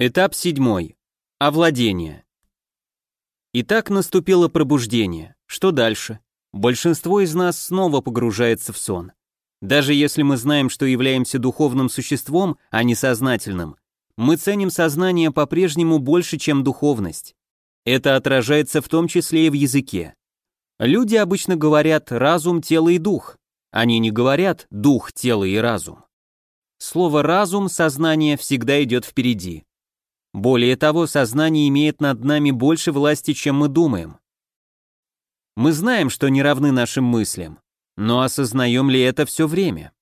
Этап седьмой. Овладение. Итак, наступило пробуждение. Что дальше? Большинство из нас снова погружается в сон. Даже если мы знаем, что являемся духовным существом, а не сознательным, мы ценим сознание по-прежнему больше, чем духовность. Это отражается в том числе и в языке. Люди обычно говорят «разум, тело и дух». Они не говорят «дух, тело и разум». Слово «разум», «сознание» всегда идет впереди. Более того, сознание имеет над нами больше власти, чем мы думаем. Мы знаем, что не равны нашим мыслям, но осознаем ли это все время?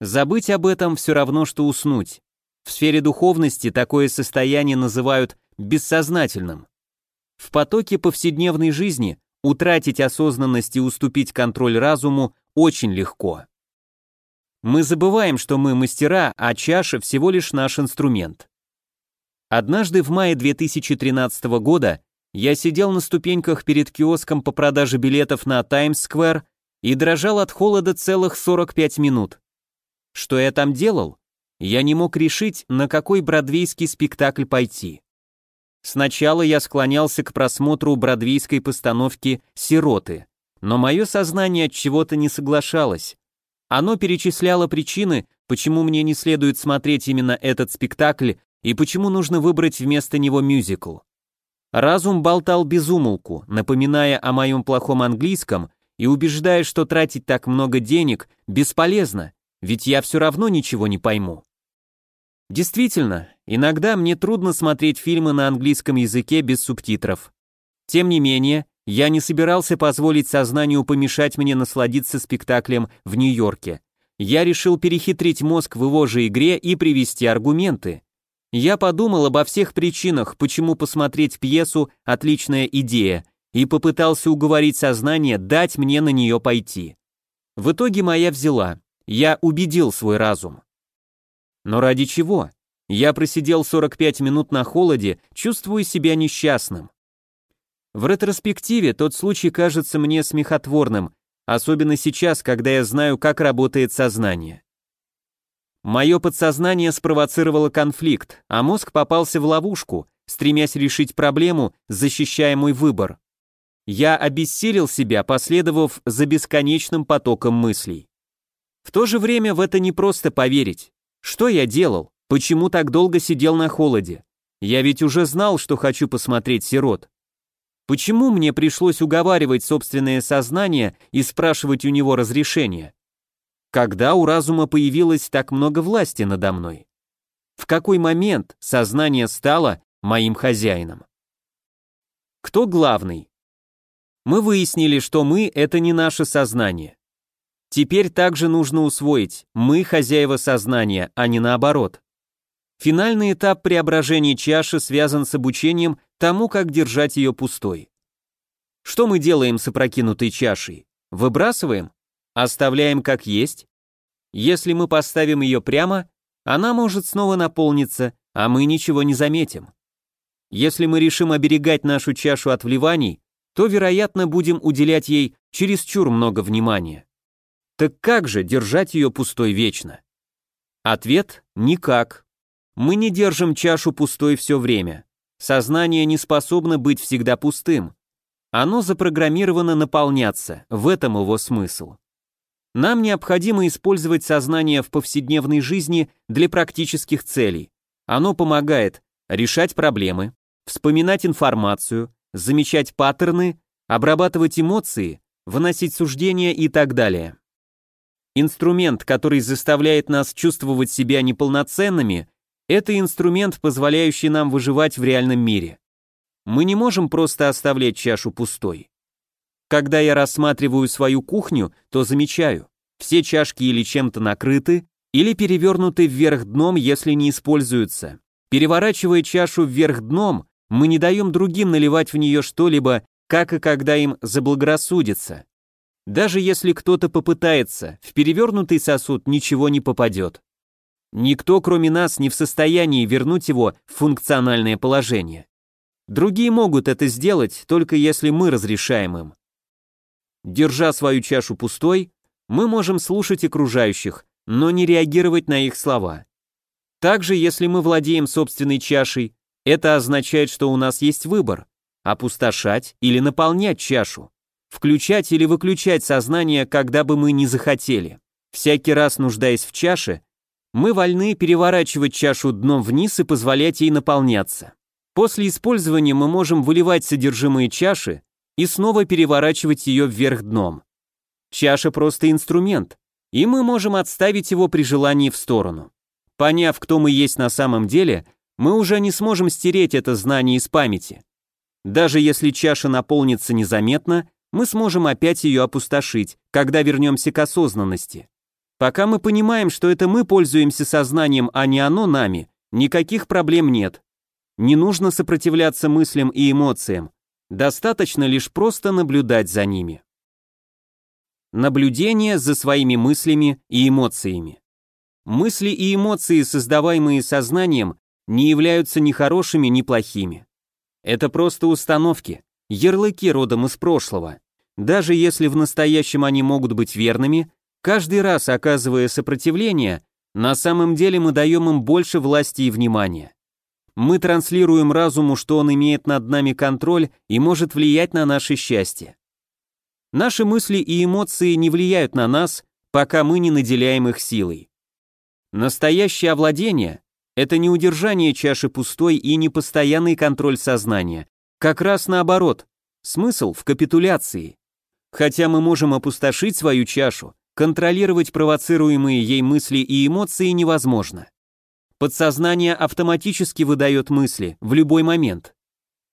Забыть об этом все равно, что уснуть. В сфере духовности такое состояние называют бессознательным. В потоке повседневной жизни утратить осознанность и уступить контроль разуму очень легко. Мы забываем, что мы мастера, а чаша всего лишь наш инструмент. Однажды в мае 2013 года я сидел на ступеньках перед киоском по продаже билетов на Таймс-сквер и дрожал от холода целых 45 минут. Что я там делал? Я не мог решить, на какой бродвейский спектакль пойти. Сначала я склонялся к просмотру бродвейской постановки «Сироты», но мое сознание от чего-то не соглашалось. Оно перечисляло причины, почему мне не следует смотреть именно этот спектакль и почему нужно выбрать вместо него мюзикл? Разум болтал без умолку, напоминая о моем плохом английском и убеждая, что тратить так много денег бесполезно, ведь я все равно ничего не пойму. Действительно, иногда мне трудно смотреть фильмы на английском языке без субтитров. Тем не менее, я не собирался позволить сознанию помешать мне насладиться спектаклем в Нью-Йорке. Я решил перехитрить мозг в его же игре и привести аргументы. Я подумал обо всех причинах, почему посмотреть пьесу – отличная идея, и попытался уговорить сознание дать мне на нее пойти. В итоге моя взяла. Я убедил свой разум. Но ради чего? Я просидел 45 минут на холоде, чувствуя себя несчастным. В ретроспективе тот случай кажется мне смехотворным, особенно сейчас, когда я знаю, как работает сознание. Мое подсознание спровоцировало конфликт, а мозг попался в ловушку, стремясь решить проблему, защищая мой выбор. Я обессилил себя, последовав за бесконечным потоком мыслей. В то же время в это не просто поверить. Что я делал? Почему так долго сидел на холоде? Я ведь уже знал, что хочу посмотреть сирот. Почему мне пришлось уговаривать собственное сознание и спрашивать у него разрешения? Когда у разума появилось так много власти надо мной? В какой момент сознание стало моим хозяином? Кто главный? Мы выяснили, что мы — это не наше сознание. Теперь также нужно усвоить, мы хозяева сознания, а не наоборот. Финальный этап преображения чаши связан с обучением тому, как держать ее пустой. Что мы делаем с опрокинутой чашей? Выбрасываем? Оставляем как есть? Если мы поставим ее прямо, она может снова наполниться, а мы ничего не заметим. Если мы решим оберегать нашу чашу от вливаний, то, вероятно, будем уделять ей чересчур много внимания. Так как же держать ее пустой вечно? Ответ – никак. Мы не держим чашу пустой все время. Сознание не способно быть всегда пустым. Оно запрограммировано наполняться, в этом его смысл. Нам необходимо использовать сознание в повседневной жизни для практических целей. Оно помогает решать проблемы, вспоминать информацию, замечать паттерны, обрабатывать эмоции, выносить суждения и так далее. Инструмент, который заставляет нас чувствовать себя неполноценными, это инструмент, позволяющий нам выживать в реальном мире. Мы не можем просто оставлять чашу пустой. Когда я рассматриваю свою кухню, то замечаю, все чашки или чем-то накрыты, или перевернуты вверх дном, если не используются. Переворачивая чашу вверх дном, мы не даем другим наливать в нее что-либо, как и когда им заблагорассудится. Даже если кто-то попытается, в перевернутый сосуд ничего не попадет. Никто, кроме нас, не в состоянии вернуть его в функциональное положение. Другие могут это сделать, только если мы разрешаем им. Держа свою чашу пустой, мы можем слушать окружающих, но не реагировать на их слова. Также, если мы владеем собственной чашей, это означает, что у нас есть выбор – опустошать или наполнять чашу, включать или выключать сознание, когда бы мы не захотели. Всякий раз нуждаясь в чаше, мы вольны переворачивать чашу дном вниз и позволять ей наполняться. После использования мы можем выливать содержимое чаши и снова переворачивать ее вверх дном. Чаша просто инструмент, и мы можем отставить его при желании в сторону. Поняв, кто мы есть на самом деле, мы уже не сможем стереть это знание из памяти. Даже если чаша наполнится незаметно, мы сможем опять ее опустошить, когда вернемся к осознанности. Пока мы понимаем, что это мы пользуемся сознанием, а не оно нами, никаких проблем нет. Не нужно сопротивляться мыслям и эмоциям, достаточно лишь просто наблюдать за ними. Наблюдение за своими мыслями и эмоциями. Мысли и эмоции, создаваемые сознанием, не являются ни хорошими, ни плохими. Это просто установки, ярлыки родом из прошлого. Даже если в настоящем они могут быть верными, каждый раз оказывая сопротивление, на самом деле мы даем им больше власти и внимания. Мы транслируем разуму, что он имеет над нами контроль и может влиять на наше счастье. Наши мысли и эмоции не влияют на нас, пока мы не наделяем их силой. Настоящее овладение это не удержание чаши пустой и не постоянный контроль сознания. Как раз наоборот. Смысл в капитуляции. Хотя мы можем опустошить свою чашу, контролировать провоцируемые ей мысли и эмоции невозможно. Подсознание автоматически выдает мысли в любой момент.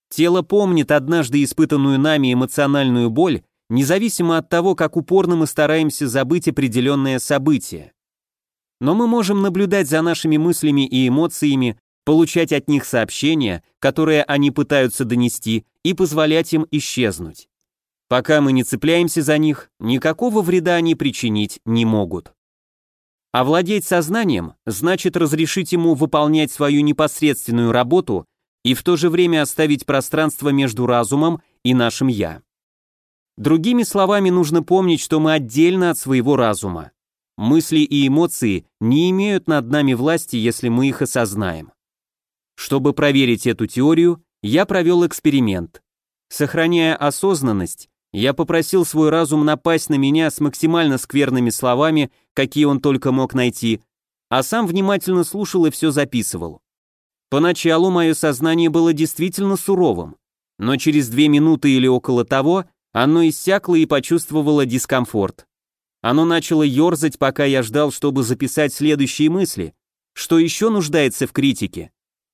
Тело помнит однажды испытанную нами эмоциональную боль, независимо от того, как упорно мы стараемся забыть определенное событие но мы можем наблюдать за нашими мыслями и эмоциями, получать от них сообщения, которые они пытаются донести, и позволять им исчезнуть. Пока мы не цепляемся за них, никакого вреда они причинить не могут. Овладеть сознанием значит разрешить ему выполнять свою непосредственную работу и в то же время оставить пространство между разумом и нашим «я». Другими словами, нужно помнить, что мы отдельно от своего разума. Мысли и эмоции не имеют над нами власти, если мы их осознаем. Чтобы проверить эту теорию, я провел эксперимент. Сохраняя осознанность, я попросил свой разум напасть на меня с максимально скверными словами, какие он только мог найти, а сам внимательно слушал и все записывал. Поначалу мое сознание было действительно суровым, но через две минуты или около того оно иссякло и почувствовало дискомфорт. Оно начало ерзать, пока я ждал, чтобы записать следующие мысли. Что еще нуждается в критике?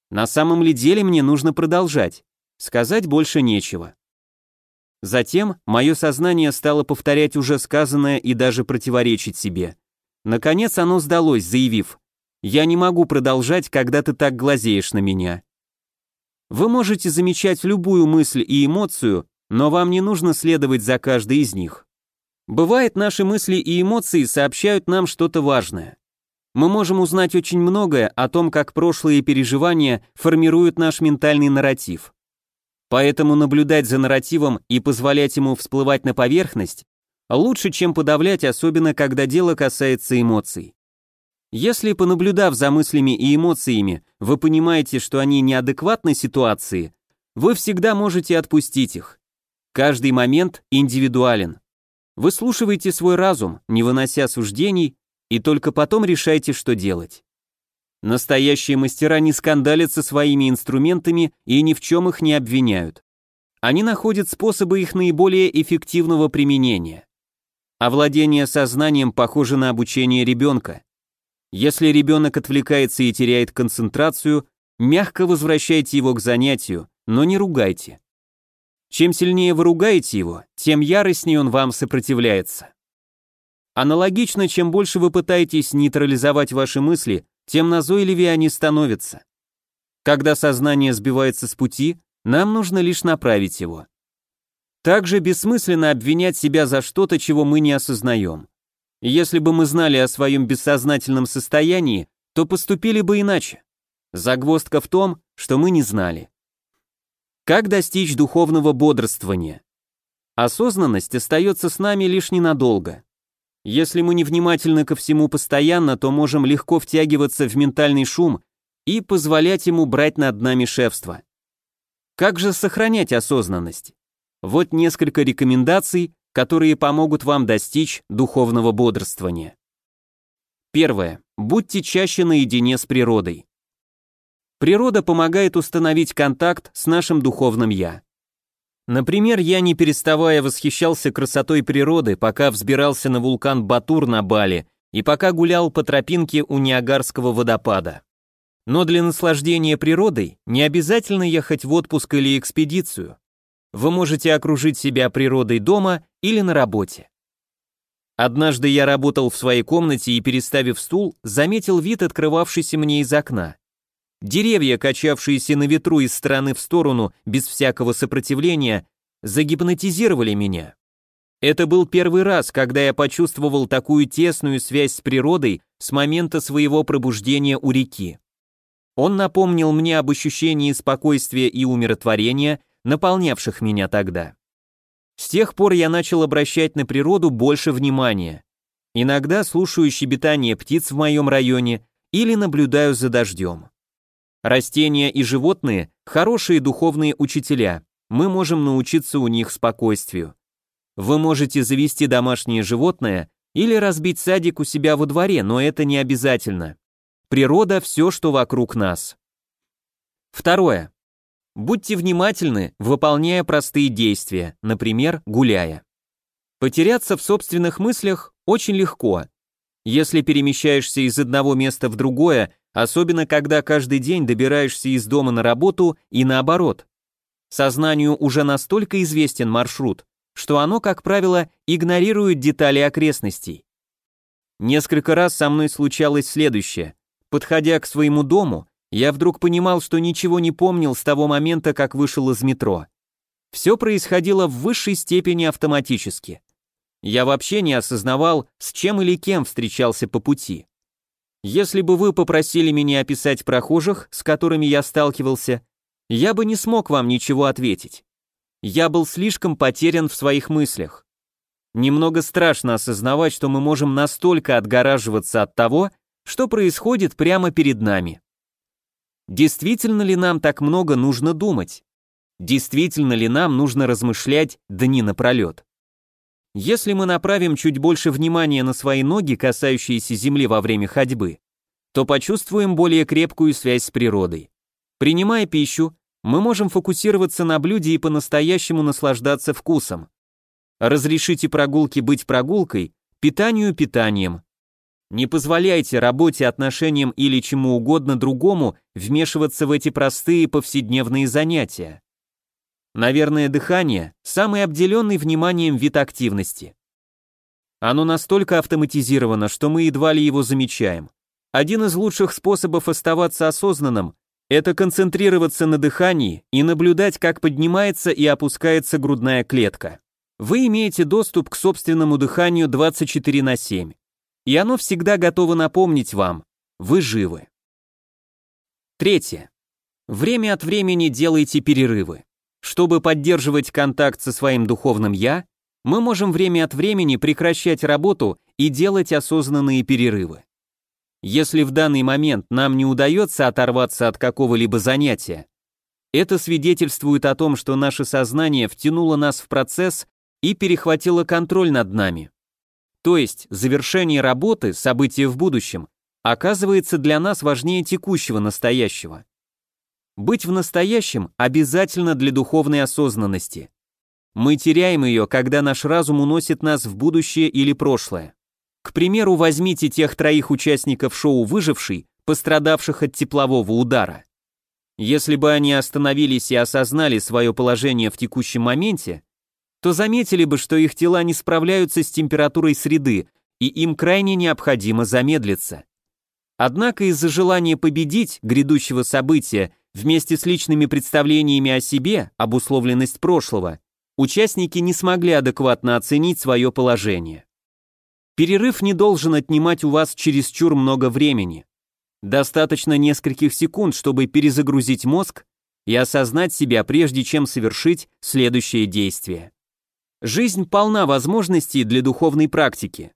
На самом ли деле мне нужно продолжать? Сказать больше нечего. Затем мое сознание стало повторять уже сказанное и даже противоречить себе. Наконец оно сдалось, заявив, «Я не могу продолжать, когда ты так глазеешь на меня». Вы можете замечать любую мысль и эмоцию, но вам не нужно следовать за каждой из них. Бывает, наши мысли и эмоции сообщают нам что-то важное. Мы можем узнать очень многое о том, как прошлые переживания формируют наш ментальный нарратив. Поэтому наблюдать за нарративом и позволять ему всплывать на поверхность лучше, чем подавлять, особенно когда дело касается эмоций. Если, понаблюдав за мыслями и эмоциями, вы понимаете, что они неадекватны ситуации, вы всегда можете отпустить их. Каждый момент индивидуален. Выслушивайте свой разум, не вынося суждений, и только потом решайте, что делать. Настоящие мастера не скандалят со своими инструментами и ни в чем их не обвиняют. Они находят способы их наиболее эффективного применения. Овладение сознанием похоже на обучение ребенка. Если ребенок отвлекается и теряет концентрацию, мягко возвращайте его к занятию, но не ругайте. Чем сильнее вы ругаете его, тем яростнее он вам сопротивляется. Аналогично, чем больше вы пытаетесь нейтрализовать ваши мысли, тем назойливее они становятся. Когда сознание сбивается с пути, нам нужно лишь направить его. Также бессмысленно обвинять себя за что-то, чего мы не осознаем. Если бы мы знали о своем бессознательном состоянии, то поступили бы иначе. Загвоздка в том, что мы не знали. Как достичь духовного бодрствования? Осознанность остается с нами лишь ненадолго. Если мы невнимательны ко всему постоянно, то можем легко втягиваться в ментальный шум, и позволять ему брать над нами шефство. Как же сохранять осознанность? Вот несколько рекомендаций, которые помогут вам достичь духовного бодрствования. Первое. Будьте чаще наедине с природой. Природа помогает установить контакт с нашим духовным «я». Например, я не переставая восхищался красотой природы, пока взбирался на вулкан Батур на Бали и пока гулял по тропинке у Ниагарского водопада. Но для наслаждения природой не обязательно ехать в отпуск или экспедицию. Вы можете окружить себя природой дома или на работе. Однажды я работал в своей комнате и, переставив стул, заметил вид, открывавшийся мне из окна. Деревья, качавшиеся на ветру из стороны в сторону без всякого сопротивления, загипнотизировали меня. Это был первый раз, когда я почувствовал такую тесную связь с природой с момента своего пробуждения у реки. Он напомнил мне об ощущении спокойствия и умиротворения, наполнявших меня тогда. С тех пор я начал обращать на природу больше внимания. Иногда слушаю щебетание птиц в моем районе или наблюдаю за дождем. Растения и животные – хорошие духовные учителя, мы можем научиться у них спокойствию. Вы можете завести домашнее животное или разбить садик у себя во дворе, но это не обязательно. Природа – все, что вокруг нас. Второе. Будьте внимательны, выполняя простые действия, например, гуляя. Потеряться в собственных мыслях очень легко. Если перемещаешься из одного места в другое, особенно когда каждый день добираешься из дома на работу и наоборот. Сознанию уже настолько известен маршрут, что оно, как правило, игнорирует детали окрестностей. Несколько раз со мной случалось следующее. Подходя к своему дому, я вдруг понимал, что ничего не помнил с того момента, как вышел из метро. Все происходило в высшей степени автоматически. Я вообще не осознавал, с чем или кем встречался по пути. Если бы вы попросили меня описать прохожих, с которыми я сталкивался, я бы не смог вам ничего ответить. Я был слишком потерян в своих мыслях. Немного страшно осознавать, что мы можем настолько отгораживаться от того, что происходит прямо перед нами. Действительно ли нам так много нужно думать? Действительно ли нам нужно размышлять дни напролет? Если мы направим чуть больше внимания на свои ноги, касающиеся земли во время ходьбы, то почувствуем более крепкую связь с природой. Принимая пищу, мы можем фокусироваться на блюде и по-настоящему наслаждаться вкусом. Разрешите прогулке быть прогулкой, питанию питанием. Не позволяйте работе, отношениям или чему угодно другому вмешиваться в эти простые повседневные занятия. Наверное, дыхание – самый обделенный вниманием вид активности. Оно настолько автоматизировано, что мы едва ли его замечаем. Один из лучших способов оставаться осознанным – это концентрироваться на дыхании и наблюдать, как поднимается и опускается грудная клетка. Вы имеете доступ к собственному дыханию 24 на 7, и оно всегда готово напомнить вам – вы живы. Третье. Время от времени делайте перерывы. Чтобы поддерживать контакт со своим духовным «я», мы можем время от времени прекращать работу и делать осознанные перерывы. Если в данный момент нам не удается оторваться от какого-либо занятия, это свидетельствует о том, что наше сознание втянуло нас в процесс и перехватило контроль над нами. То есть завершение работы, события в будущем, оказывается для нас важнее текущего настоящего. Быть в настоящем обязательно для духовной осознанности. Мы теряем ее, когда наш разум уносит нас в будущее или прошлое. К примеру, возьмите тех троих участников шоу «Выживший», пострадавших от теплового удара. Если бы они остановились и осознали свое положение в текущем моменте, то заметили бы, что их тела не справляются с температурой среды, и им крайне необходимо замедлиться. Однако из-за желания победить грядущего события Вместе с личными представлениями о себе, обусловленность прошлого, участники не смогли адекватно оценить свое положение. Перерыв не должен отнимать у вас чересчур много времени. Достаточно нескольких секунд, чтобы перезагрузить мозг и осознать себя, прежде чем совершить следующее действие. Жизнь полна возможностей для духовной практики.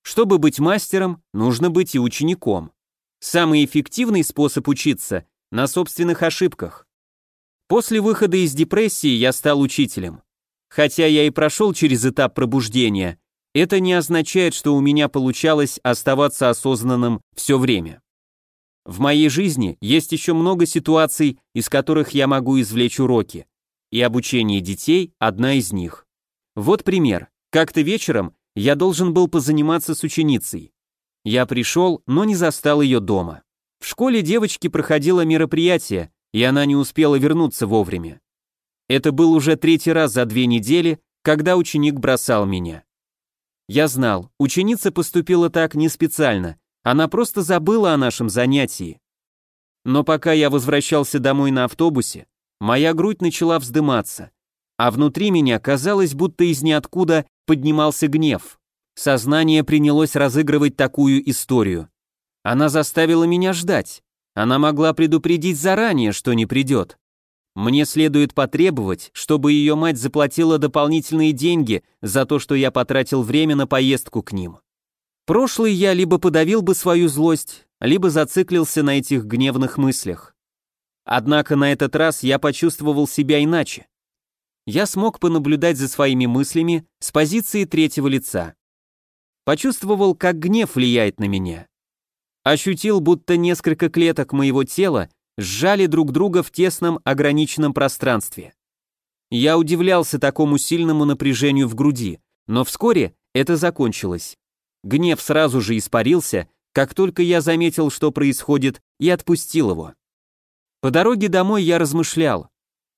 Чтобы быть мастером, нужно быть и учеником. Самый эффективный способ учиться – на собственных ошибках. После выхода из депрессии я стал учителем. Хотя я и прошел через этап пробуждения, это не означает, что у меня получалось оставаться осознанным все время. В моей жизни есть еще много ситуаций, из которых я могу извлечь уроки, и обучение детей – одна из них. Вот пример. Как-то вечером я должен был позаниматься с ученицей. Я пришел, но не застал ее дома. В школе девочки проходило мероприятие, и она не успела вернуться вовремя. Это был уже третий раз за две недели, когда ученик бросал меня. Я знал, ученица поступила так не специально, она просто забыла о нашем занятии. Но пока я возвращался домой на автобусе, моя грудь начала вздыматься, а внутри меня казалось, будто из ниоткуда поднимался гнев. Сознание принялось разыгрывать такую историю. Она заставила меня ждать. Она могла предупредить заранее, что не придет. Мне следует потребовать, чтобы ее мать заплатила дополнительные деньги за то, что я потратил время на поездку к ним. Прошлый я либо подавил бы свою злость, либо зациклился на этих гневных мыслях. Однако на этот раз я почувствовал себя иначе. Я смог понаблюдать за своими мыслями с позиции третьего лица. Почувствовал, как гнев влияет на меня. Ощутил, будто несколько клеток моего тела сжали друг друга в тесном ограниченном пространстве. Я удивлялся такому сильному напряжению в груди, но вскоре это закончилось. Гнев сразу же испарился, как только я заметил, что происходит, и отпустил его. По дороге домой я размышлял,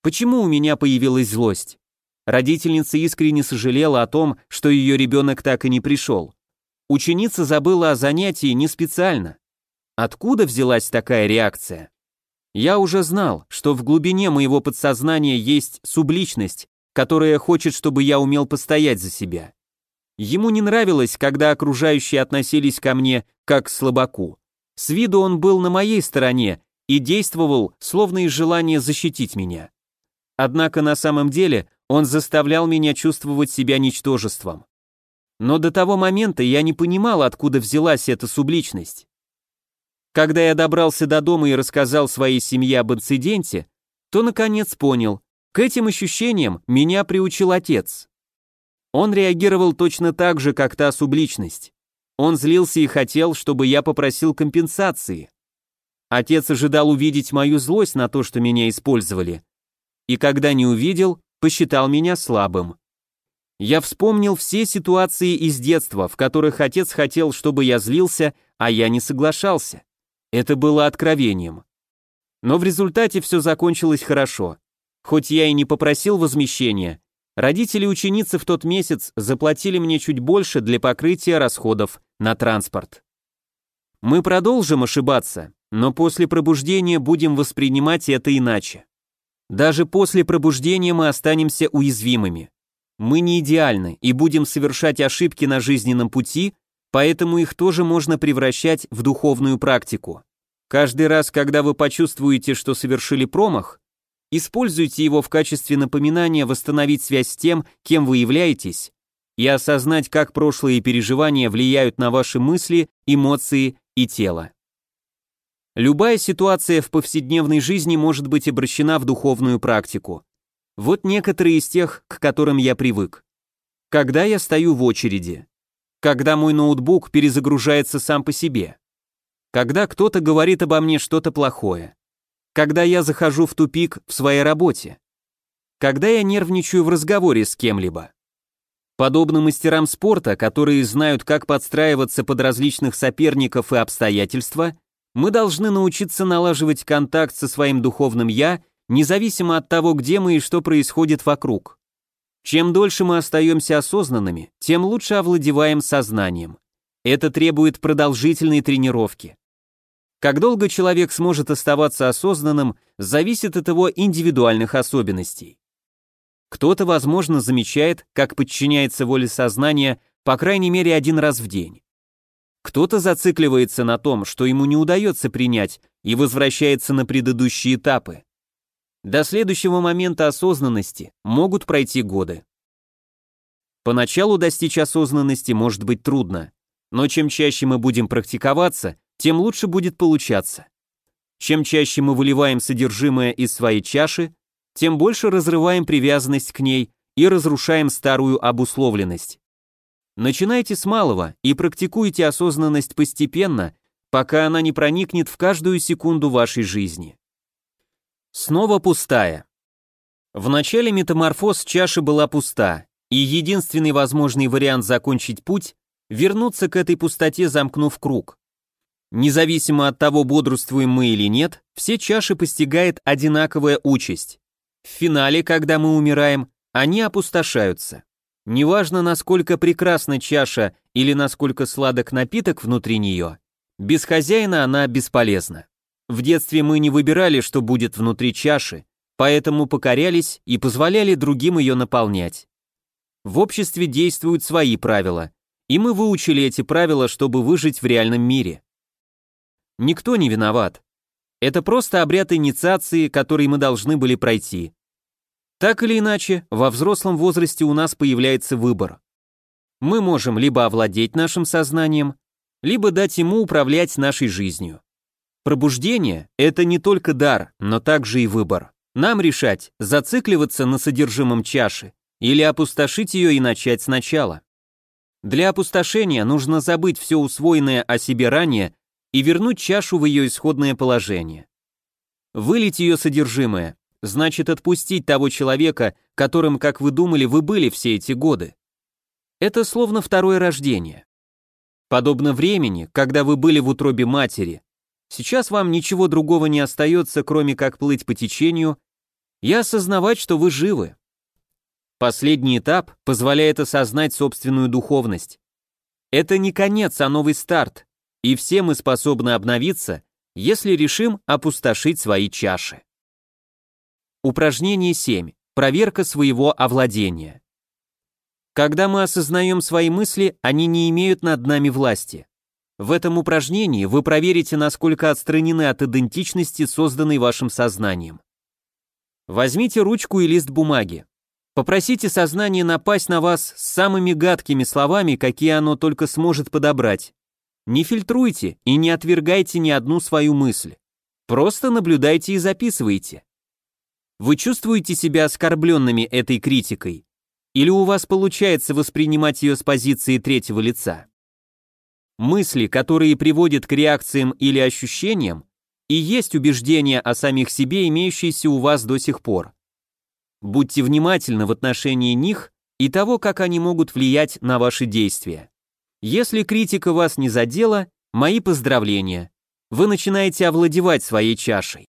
почему у меня появилась злость. Родительница искренне сожалела о том, что ее ребенок так и не пришел. Ученица забыла о занятии не специально. Откуда взялась такая реакция? Я уже знал, что в глубине моего подсознания есть субличность, которая хочет, чтобы я умел постоять за себя. Ему не нравилось, когда окружающие относились ко мне как к слабаку. С виду он был на моей стороне и действовал, словно из желания защитить меня. Однако на самом деле он заставлял меня чувствовать себя ничтожеством. Но до того момента я не понимал, откуда взялась эта субличность. Когда я добрался до дома и рассказал своей семье об инциденте, то наконец понял, к этим ощущениям меня приучил отец. Он реагировал точно так же, как та субличность. Он злился и хотел, чтобы я попросил компенсации. Отец ожидал увидеть мою злость на то, что меня использовали. И когда не увидел, посчитал меня слабым. Я вспомнил все ситуации из детства, в которых отец хотел, чтобы я злился, а я не соглашался. Это было откровением. Но в результате все закончилось хорошо. Хоть я и не попросил возмещения, родители ученицы в тот месяц заплатили мне чуть больше для покрытия расходов на транспорт. Мы продолжим ошибаться, но после пробуждения будем воспринимать это иначе. Даже после пробуждения мы останемся уязвимыми. Мы не идеальны и будем совершать ошибки на жизненном пути, поэтому их тоже можно превращать в духовную практику. Каждый раз, когда вы почувствуете, что совершили промах, используйте его в качестве напоминания восстановить связь с тем, кем вы являетесь, и осознать, как прошлые переживания влияют на ваши мысли, эмоции и тело. Любая ситуация в повседневной жизни может быть обращена в духовную практику. Вот некоторые из тех, к которым я привык. Когда я стою в очереди, когда мой ноутбук перезагружается сам по себе, когда кто-то говорит обо мне что-то плохое, когда я захожу в тупик в своей работе, когда я нервничаю в разговоре с кем-либо. Подобно мастерам спорта, которые знают, как подстраиваться под различных соперников и обстоятельства, мы должны научиться налаживать контакт со своим духовным «я», независимо от того, где мы и что происходит вокруг. Чем дольше мы остаемся осознанными, тем лучше овладеваем сознанием. Это требует продолжительной тренировки. Как долго человек сможет оставаться осознанным, зависит от его индивидуальных особенностей. Кто-то, возможно, замечает, как подчиняется воле сознания по крайней мере один раз в день. Кто-то зацикливается на том, что ему не удается принять, и возвращается на предыдущие этапы. До следующего момента осознанности могут пройти годы. Поначалу достичь осознанности может быть трудно, но чем чаще мы будем практиковаться, тем лучше будет получаться. Чем чаще мы выливаем содержимое из своей чаши, тем больше разрываем привязанность к ней и разрушаем старую обусловленность. Начинайте с малого и практикуйте осознанность постепенно, пока она не проникнет в каждую секунду вашей жизни. Снова пустая. В начале метаморфоз чаша была пуста, и единственный возможный вариант закончить путь — вернуться к этой пустоте, замкнув круг. Независимо от того, бодрствуем мы или нет, все чаши постигает одинаковая участь. В финале, когда мы умираем, они опустошаются. Неважно, насколько прекрасна чаша или насколько сладок напиток внутри нее, без хозяина она бесполезна. В детстве мы не выбирали, что будет внутри чаши, поэтому покорялись и позволяли другим ее наполнять. В обществе действуют свои правила, и мы выучили эти правила, чтобы выжить в реальном мире. Никто не виноват. Это просто обряд инициации, который мы должны были пройти. Так или иначе, во взрослом возрасте у нас появляется выбор. Мы можем либо овладеть нашим сознанием, либо дать ему управлять нашей жизнью. Пробуждение – это не только дар, но также и выбор. Нам решать, зацикливаться на содержимом чаши или опустошить ее и начать сначала. Для опустошения нужно забыть все усвоенное о себе ранее и вернуть чашу в ее исходное положение. Вылить ее содержимое значит отпустить того человека, которым, как вы думали, вы были все эти годы. Это словно второе рождение. Подобно времени, когда вы были в утробе матери. Сейчас вам ничего другого не остается, кроме как плыть по течению и осознавать, что вы живы. Последний этап позволяет осознать собственную духовность. Это не конец, а новый старт, и все мы способны обновиться, если решим опустошить свои чаши. Упражнение 7. Проверка своего овладения. Когда мы осознаем свои мысли, они не имеют над нами власти. В этом упражнении вы проверите, насколько отстранены от идентичности, созданной вашим сознанием. Возьмите ручку и лист бумаги. Попросите сознание напасть на вас с самыми гадкими словами, какие оно только сможет подобрать. Не фильтруйте и не отвергайте ни одну свою мысль. Просто наблюдайте и записывайте. Вы чувствуете себя оскорбленными этой критикой? Или у вас получается воспринимать ее с позиции третьего лица? Мысли, которые приводят к реакциям или ощущениям, и есть убеждения о самих себе, имеющиеся у вас до сих пор. Будьте внимательны в отношении них и того, как они могут влиять на ваши действия. Если критика вас не задела, мои поздравления. Вы начинаете овладевать своей чашей.